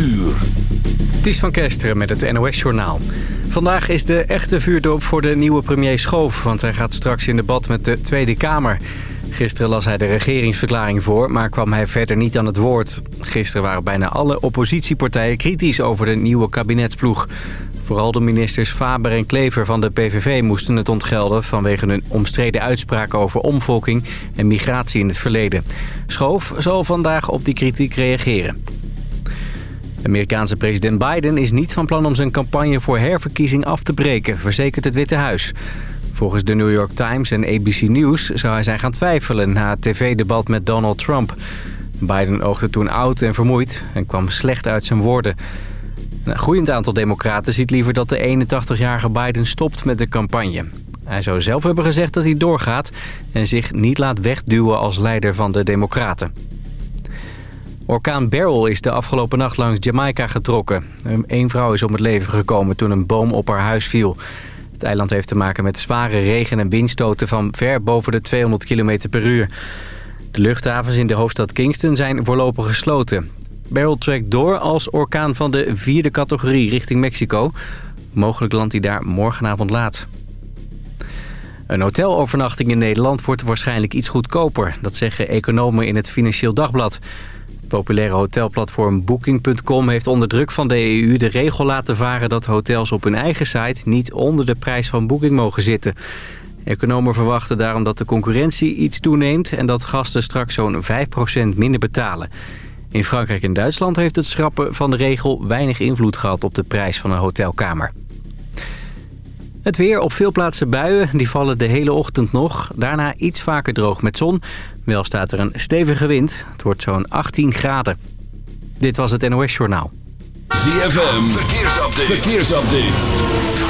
uur. Ties van Kesteren met het NOS-journaal. Vandaag is de echte vuurdoop voor de nieuwe premier Schoof... want hij gaat straks in debat met de Tweede Kamer. Gisteren las hij de regeringsverklaring voor... maar kwam hij verder niet aan het woord. Gisteren waren bijna alle oppositiepartijen kritisch over de nieuwe kabinetsploeg. Vooral de ministers Faber en Klever van de PVV moesten het ontgelden... vanwege hun omstreden uitspraken over omvolking en migratie in het verleden. Schoof zal vandaag op die kritiek reageren. Amerikaanse president Biden is niet van plan om zijn campagne voor herverkiezing af te breken, verzekert het Witte Huis. Volgens de New York Times en ABC News zou hij zijn gaan twijfelen na het tv-debat met Donald Trump. Biden oogde toen oud en vermoeid en kwam slecht uit zijn woorden. Een groeiend aantal democraten ziet liever dat de 81-jarige Biden stopt met de campagne. Hij zou zelf hebben gezegd dat hij doorgaat en zich niet laat wegduwen als leider van de democraten. Orkaan Beryl is de afgelopen nacht langs Jamaica getrokken. Eén vrouw is om het leven gekomen toen een boom op haar huis viel. Het eiland heeft te maken met zware regen- en windstoten van ver boven de 200 km per uur. De luchthavens in de hoofdstad Kingston zijn voorlopig gesloten. Beryl trekt door als orkaan van de vierde categorie richting Mexico. Mogelijk landt hij daar morgenavond laat. Een hotelovernachting in Nederland wordt waarschijnlijk iets goedkoper. Dat zeggen economen in het Financieel Dagblad. Populaire hotelplatform Booking.com heeft onder druk van de EU de regel laten varen... dat hotels op hun eigen site niet onder de prijs van Booking mogen zitten. Economen verwachten daarom dat de concurrentie iets toeneemt... en dat gasten straks zo'n 5% minder betalen. In Frankrijk en Duitsland heeft het schrappen van de regel weinig invloed gehad op de prijs van een hotelkamer. Het weer op veel plaatsen buien, die vallen de hele ochtend nog. Daarna iets vaker droog met zon. Wel staat er een stevige wind. Het wordt zo'n 18 graden. Dit was het NOS Journaal. ZFM, verkeersupdate. verkeersupdate.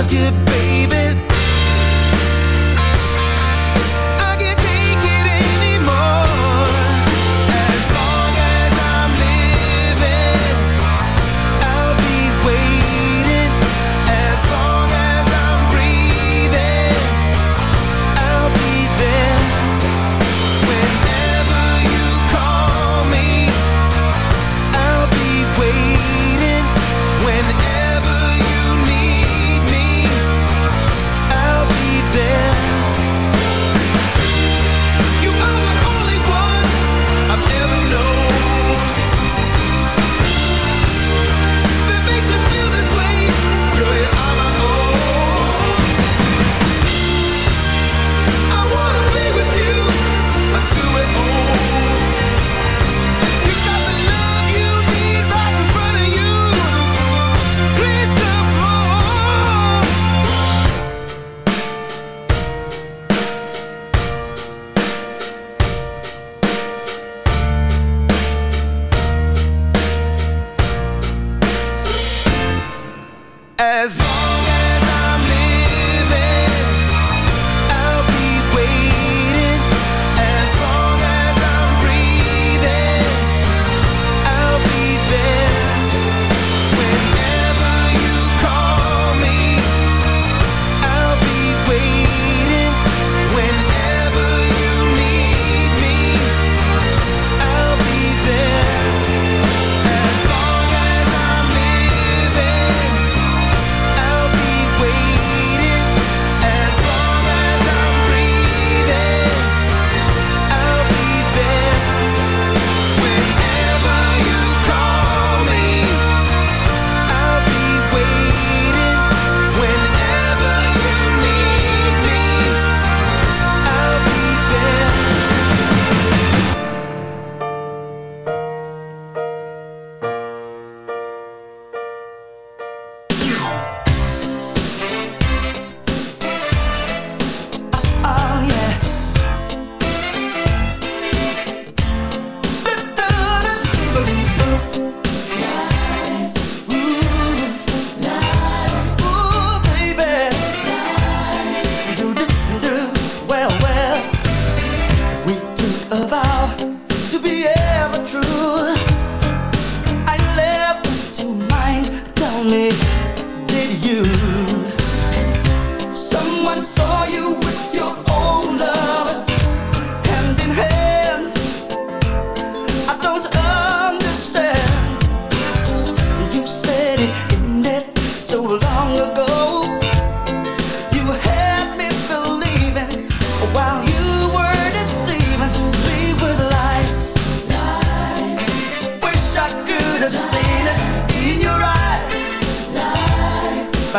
loves you, baby.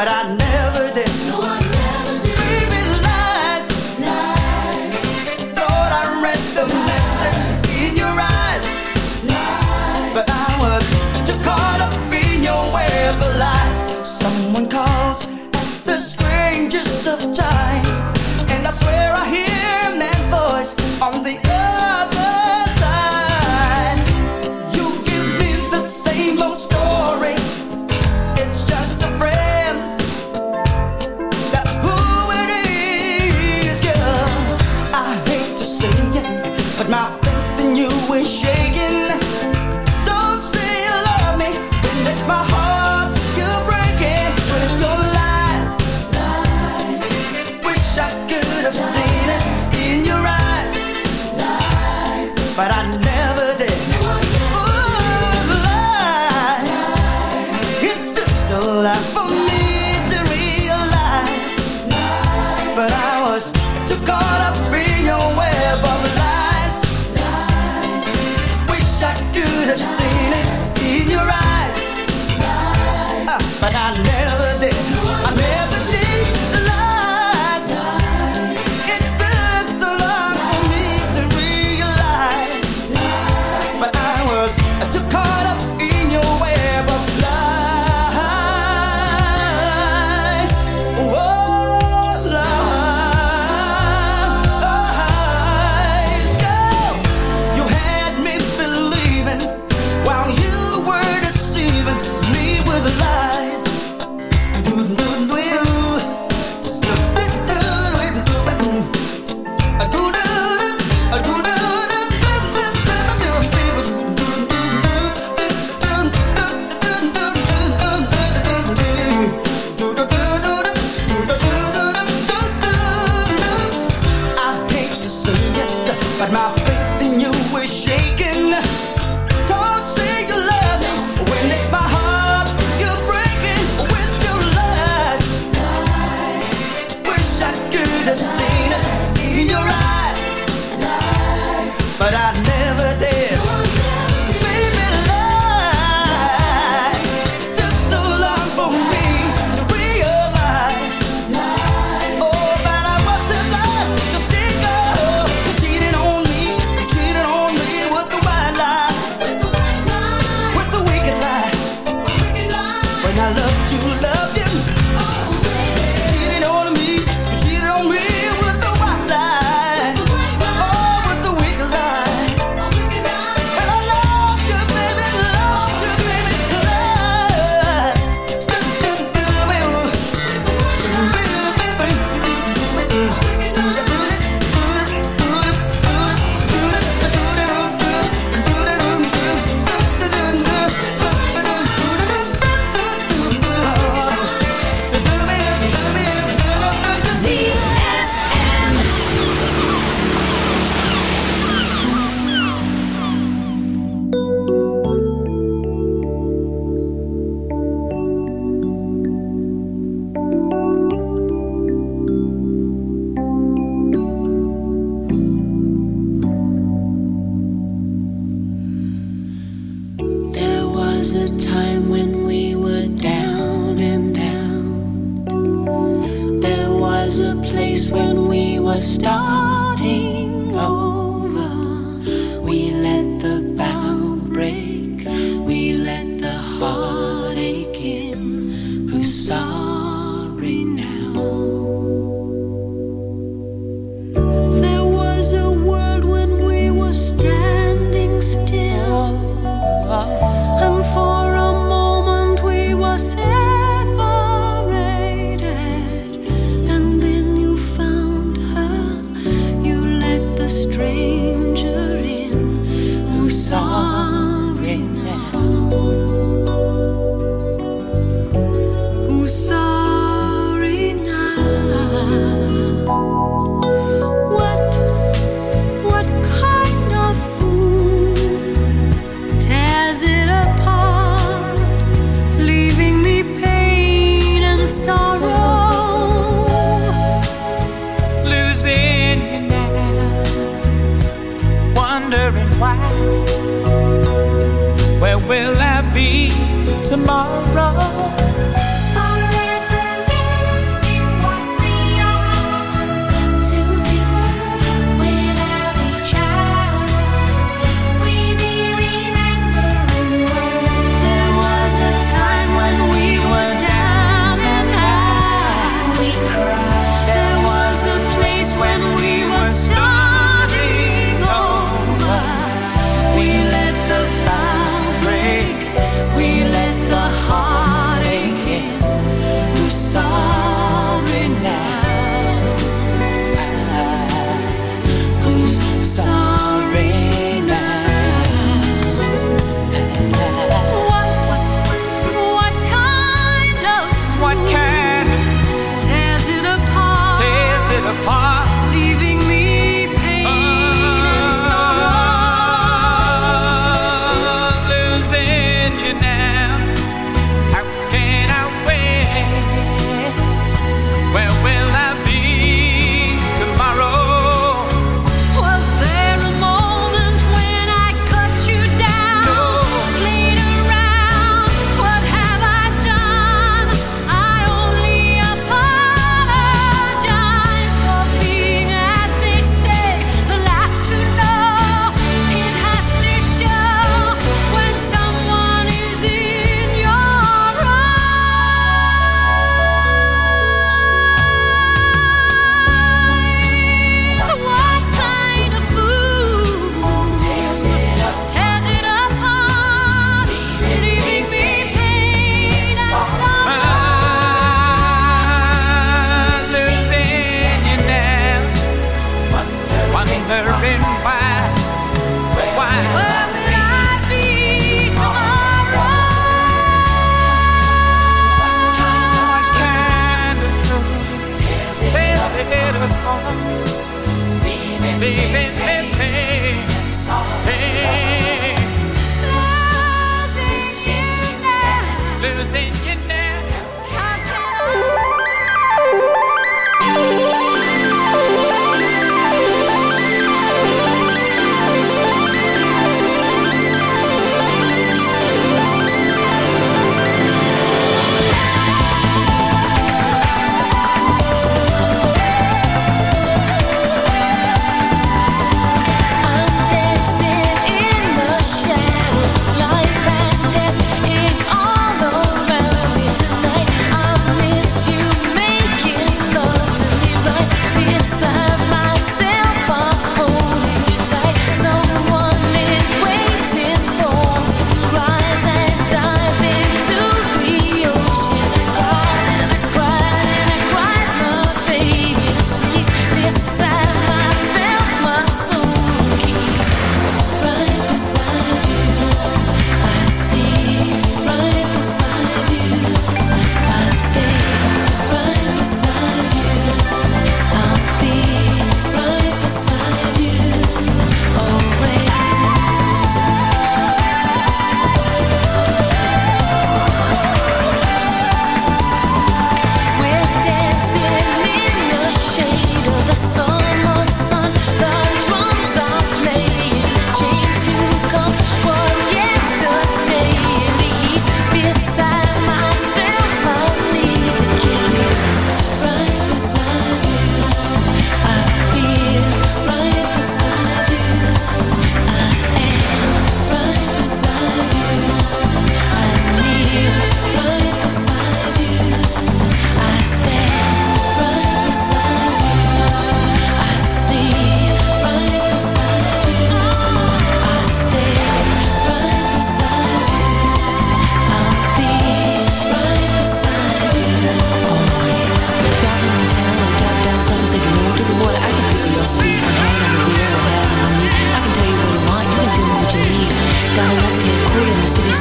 But I never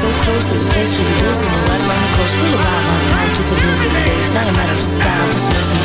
so close, there's a place where we can do something right along the coast. We'll arrive on time, just a blink of the days. Not a matter of style, just listen.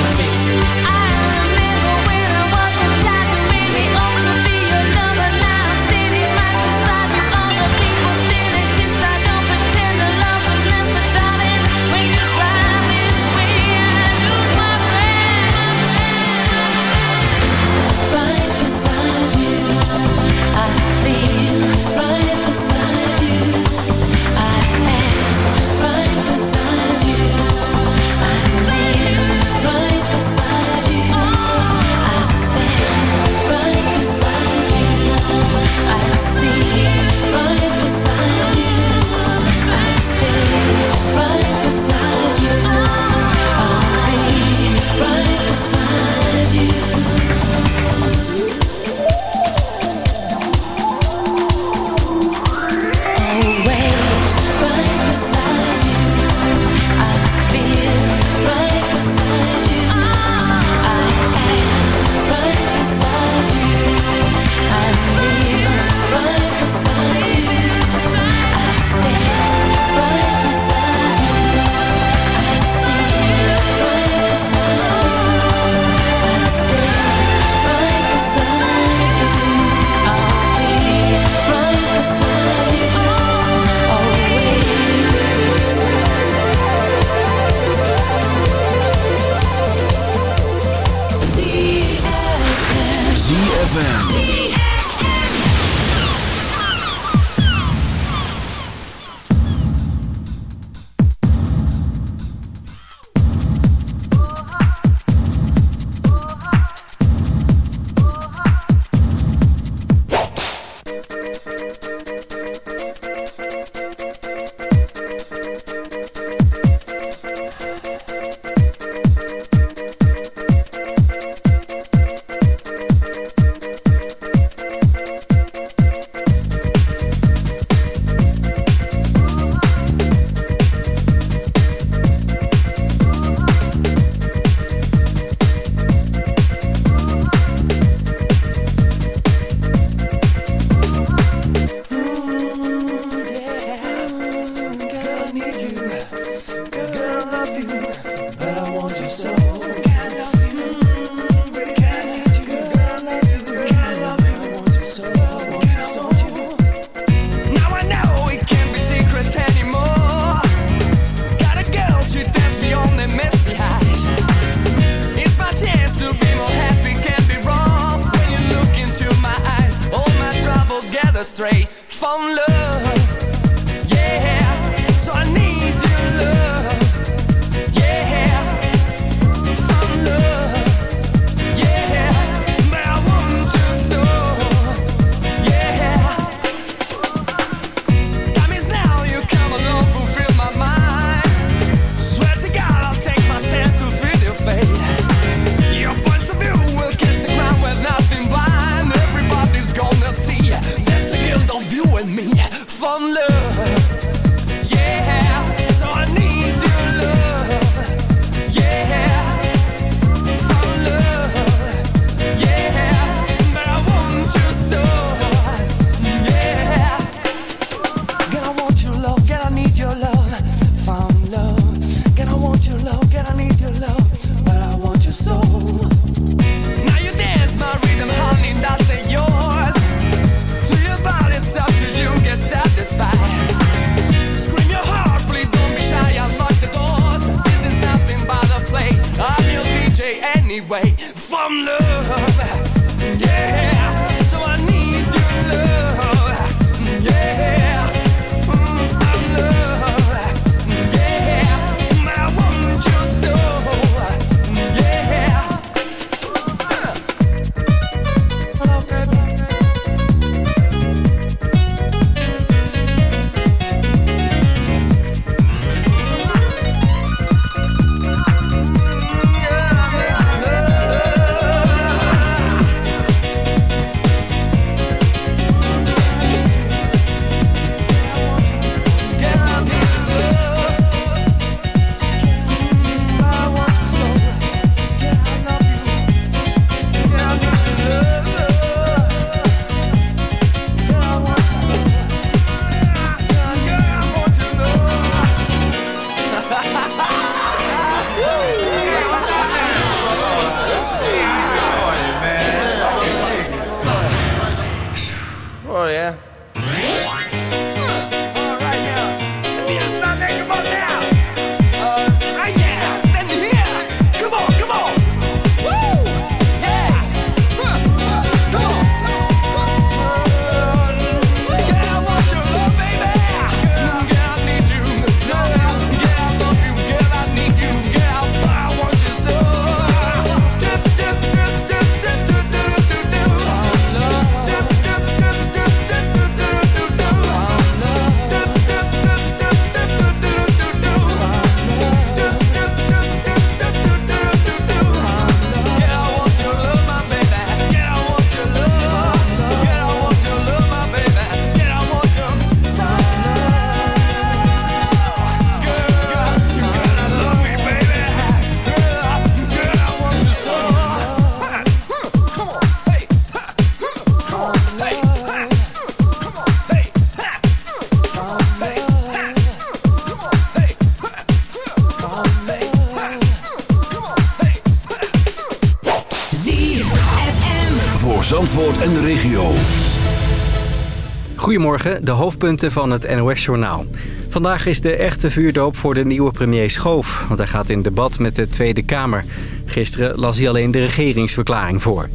De hoofdpunten van het NOS-journaal. Vandaag is de echte vuurdoop voor de nieuwe premier Schoof. Want hij gaat in debat met de Tweede Kamer. Gisteren las hij alleen de regeringsverklaring voor.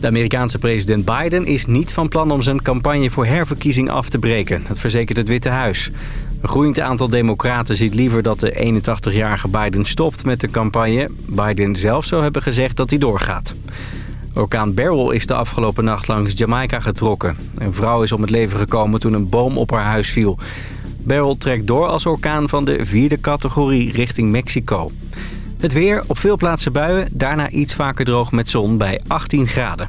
De Amerikaanse president Biden is niet van plan om zijn campagne voor herverkiezing af te breken. Dat verzekert het Witte Huis. Een groeiend aantal democraten ziet liever dat de 81-jarige Biden stopt met de campagne. Biden zelf zou hebben gezegd dat hij doorgaat. Orkaan Beryl is de afgelopen nacht langs Jamaica getrokken. Een vrouw is om het leven gekomen toen een boom op haar huis viel. Beryl trekt door als orkaan van de vierde categorie richting Mexico. Het weer, op veel plaatsen buien, daarna iets vaker droog met zon bij 18 graden.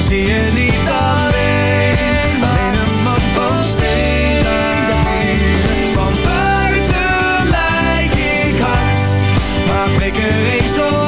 Zie je niet alleen Alleen een man van steen Van buiten lijk ik hard Maar prik er eens doorheen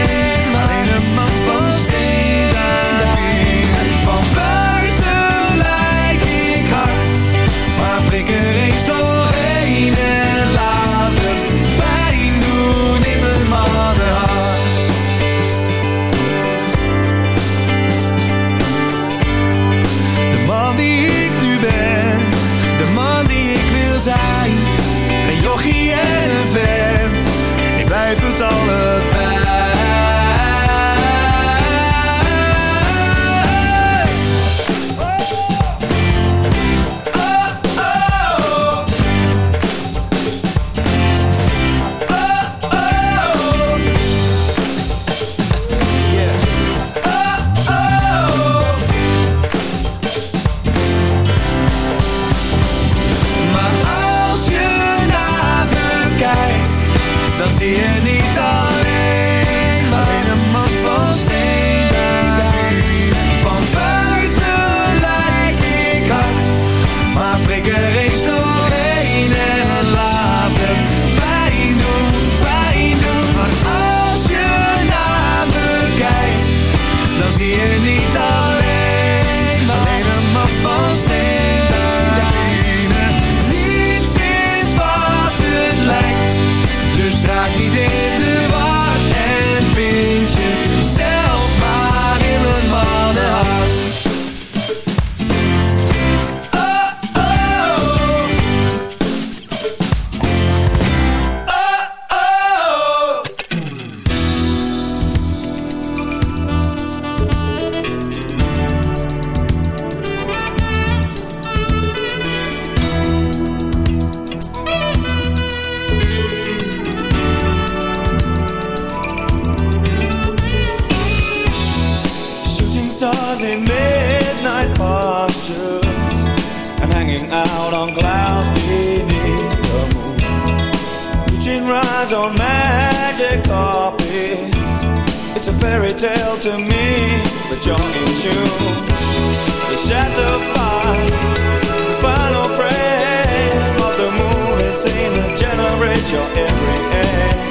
train rides on magic carpets. It's a fairy tale to me, but you're in tune. It's shattered by the final frame of the movie scene that generates your every air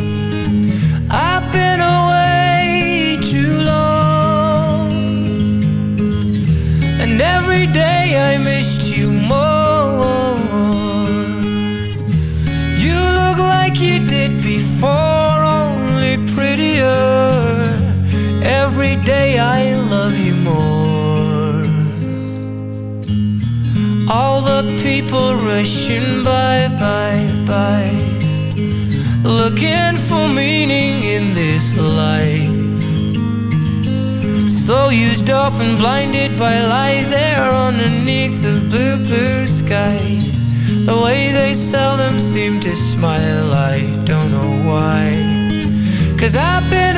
day I love you more. All the people rushing by, by, by, looking for meaning in this life. So used up and blinded by lies there underneath the blue, blue sky. The way they seldom seem to smile, I don't know why. Cause I've been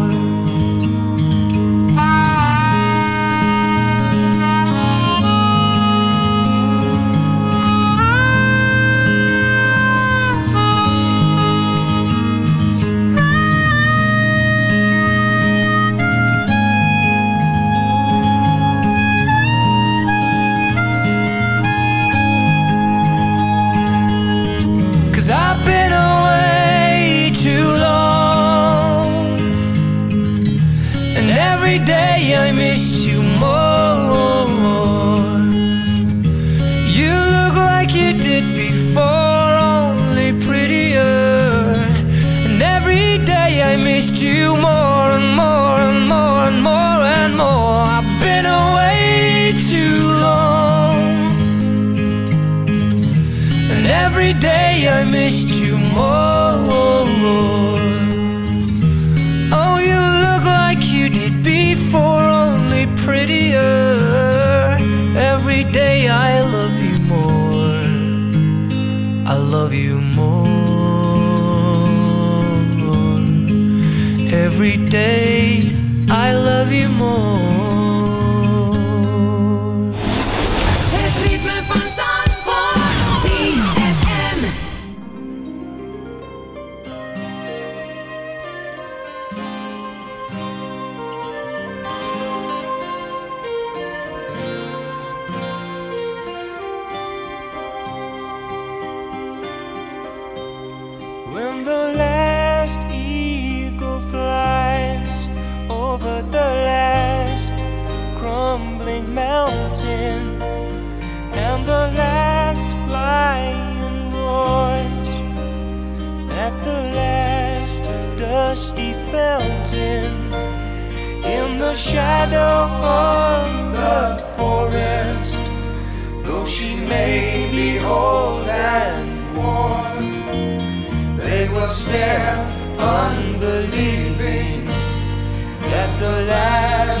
Shadow of the forest, though she may be old and worn. They will stare, unbelieving, at the last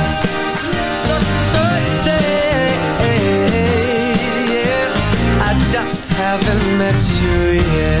haven't met you yet